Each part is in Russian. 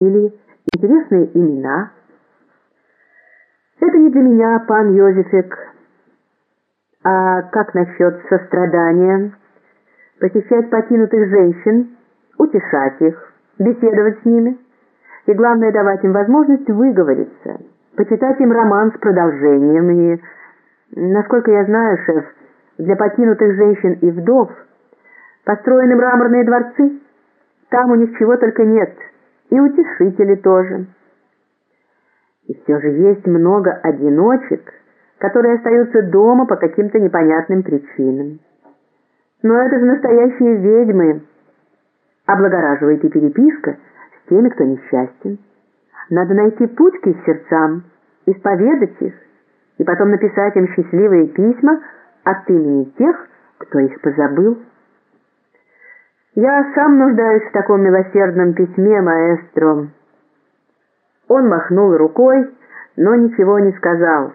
или интересные имена. Это не для меня, пан Йозефик. А как насчет сострадания? Посещать покинутых женщин, утешать их, беседовать с ними и, главное, давать им возможность выговориться, почитать им роман с продолжением и, насколько я знаю, шеф, для покинутых женщин и вдов построены мраморные дворцы, там у них чего только нет – и утешители тоже. И все же есть много одиночек, которые остаются дома по каким-то непонятным причинам. Но это же настоящие ведьмы. Облагораживает и переписка с теми, кто несчастен. Надо найти путь к их сердцам, исповедать их, и потом написать им счастливые письма от имени тех, кто их позабыл. «Я сам нуждаюсь в таком милосердном письме, маэстро». Он махнул рукой, но ничего не сказал.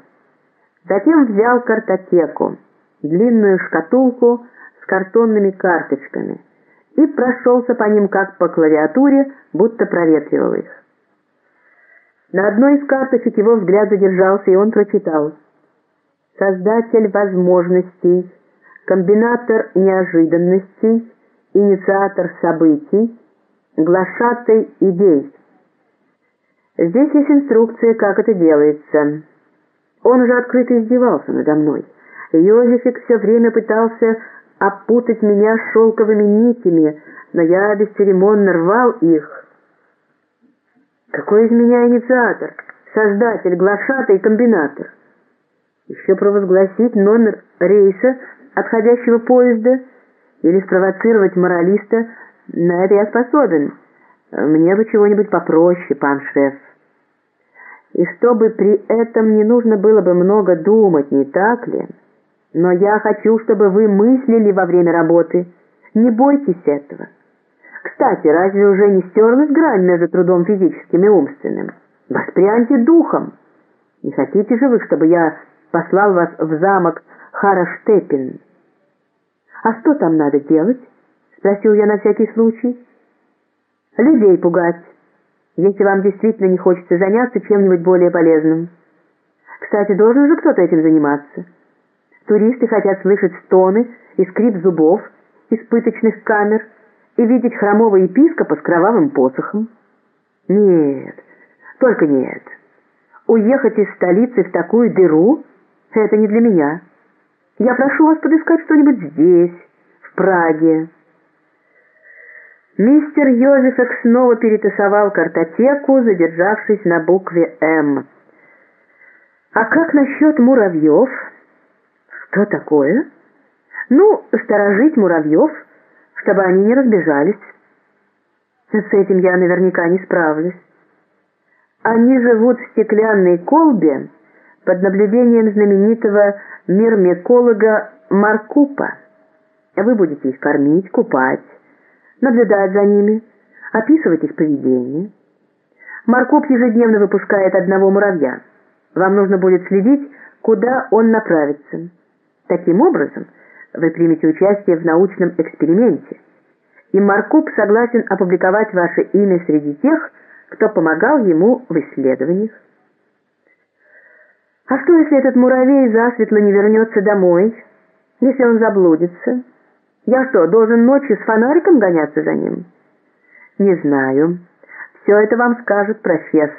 Затем взял картотеку, длинную шкатулку с картонными карточками, и прошелся по ним как по клавиатуре, будто проветривал их. На одной из карточек его взгляд задержался, и он прочитал «Создатель возможностей, комбинатор неожиданностей, инициатор событий, глашатай идей. Здесь есть инструкция, как это делается. Он уже открыто издевался надо мной. Йозефик все время пытался опутать меня шелковыми нитями, но я бесцеремонно рвал их. Какой из меня инициатор, создатель, глашатый, комбинатор? Еще провозгласить номер рейса отходящего поезда — или спровоцировать моралиста, на это я способен. Мне бы чего-нибудь попроще, пан шеф. И чтобы при этом не нужно было бы много думать, не так ли? Но я хочу, чтобы вы мыслили во время работы. Не бойтесь этого. Кстати, разве уже не стерлась грань между трудом физическим и умственным? Воспряньте духом. Не хотите же вы, чтобы я послал вас в замок Хараштепин?» «А что там надо делать?» — спросил я на всякий случай. «Людей пугать, если вам действительно не хочется заняться чем-нибудь более полезным. Кстати, должен же кто-то этим заниматься. Туристы хотят слышать стоны и скрип зубов из пыточных камер и видеть хромого епископа с кровавым посохом. Нет, только нет. Уехать из столицы в такую дыру — это не для меня». Я прошу вас подыскать что-нибудь здесь, в Праге». Мистер Йозефек снова перетасовал картотеку, задержавшись на букве «М». «А как насчет муравьев?» «Что такое?» «Ну, сторожить муравьев, чтобы они не разбежались». «С этим я наверняка не справлюсь». «Они живут в стеклянной колбе под наблюдением знаменитого мирмеколога Маркупа. Вы будете их кормить, купать, наблюдать за ними, описывать их поведение. Маркуп ежедневно выпускает одного муравья. Вам нужно будет следить, куда он направится. Таким образом, вы примете участие в научном эксперименте, и Маркуп согласен опубликовать ваше имя среди тех, кто помогал ему в исследованиях. А что, если этот муравей засветло не вернется домой? Если он заблудится? Я что, должен ночью с фонариком гоняться за ним? Не знаю. Все это вам скажет профессор.